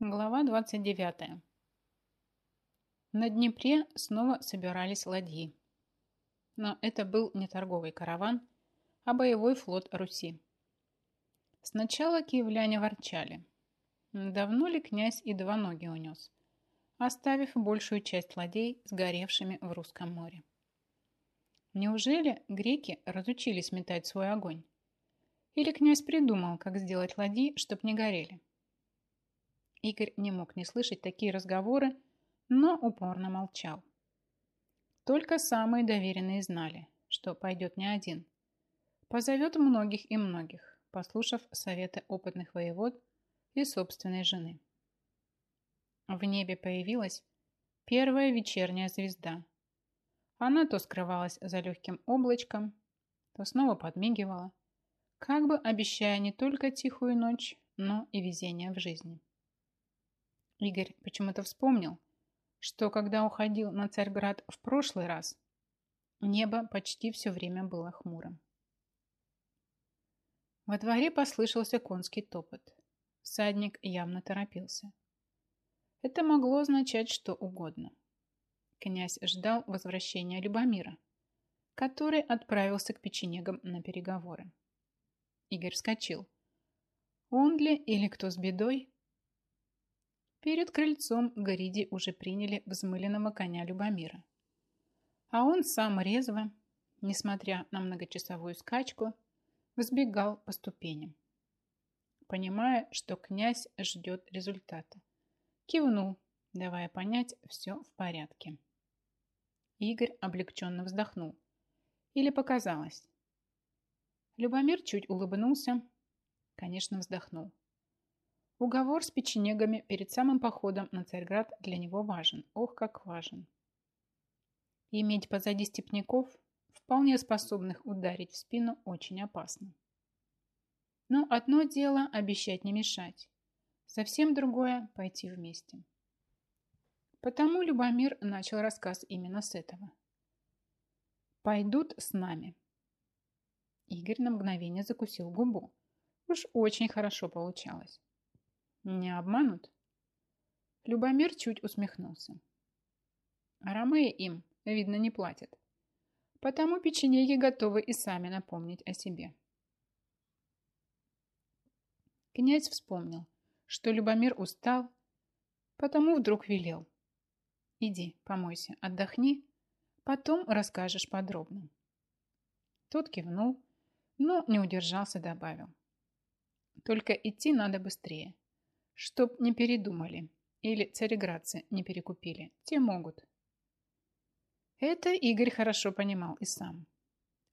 Глава 29. На Днепре снова собирались ладьи. Но это был не торговый караван, а боевой флот Руси. Сначала киевляне ворчали. Давно ли князь и два ноги унес, оставив большую часть ладей сгоревшими в Русском море? Неужели греки разучились метать свой огонь? Или князь придумал, как сделать ладьи, чтоб не горели? Игорь не мог не слышать такие разговоры, но упорно молчал. Только самые доверенные знали, что пойдет не один. Позовет многих и многих, послушав советы опытных воевод и собственной жены. В небе появилась первая вечерняя звезда. Она то скрывалась за легким облачком, то снова подмигивала, как бы обещая не только тихую ночь, но и везение в жизни. Игорь почему-то вспомнил, что когда уходил на Царьград в прошлый раз, небо почти все время было хмурым. Во дворе послышался конский топот. Всадник явно торопился. Это могло означать что угодно. Князь ждал возвращения Любомира, который отправился к печенегам на переговоры. Игорь вскочил. Он ли или кто с бедой, Перед крыльцом Гориди уже приняли взмыленного коня Любомира. А он сам резво, несмотря на многочасовую скачку, взбегал по ступеням. Понимая, что князь ждет результата, кивнул, давая понять, все в порядке. Игорь облегченно вздохнул. Или показалось. Любомир чуть улыбнулся, конечно, вздохнул. Уговор с печенегами перед самым походом на Царьград для него важен. Ох, как важен. Иметь позади степняков, вполне способных ударить в спину, очень опасно. Но одно дело обещать не мешать. Совсем другое – пойти вместе. Потому Любомир начал рассказ именно с этого. «Пойдут с нами». Игорь на мгновение закусил губу. Уж очень хорошо получалось. Не обманут? Любомир чуть усмехнулся. Ромеи им, видно, не платят. Потому печенеги готовы и сами напомнить о себе. Князь вспомнил, что Любомир устал, потому вдруг велел. Иди, помойся, отдохни, потом расскажешь подробно. Тот кивнул, но не удержался, добавил. Только идти надо быстрее. Чтоб не передумали или цареградцы не перекупили. Те могут. Это Игорь хорошо понимал и сам.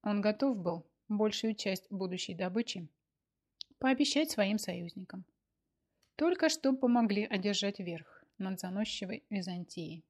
Он готов был большую часть будущей добычи пообещать своим союзникам. Только что помогли одержать верх над заносчивой Византией.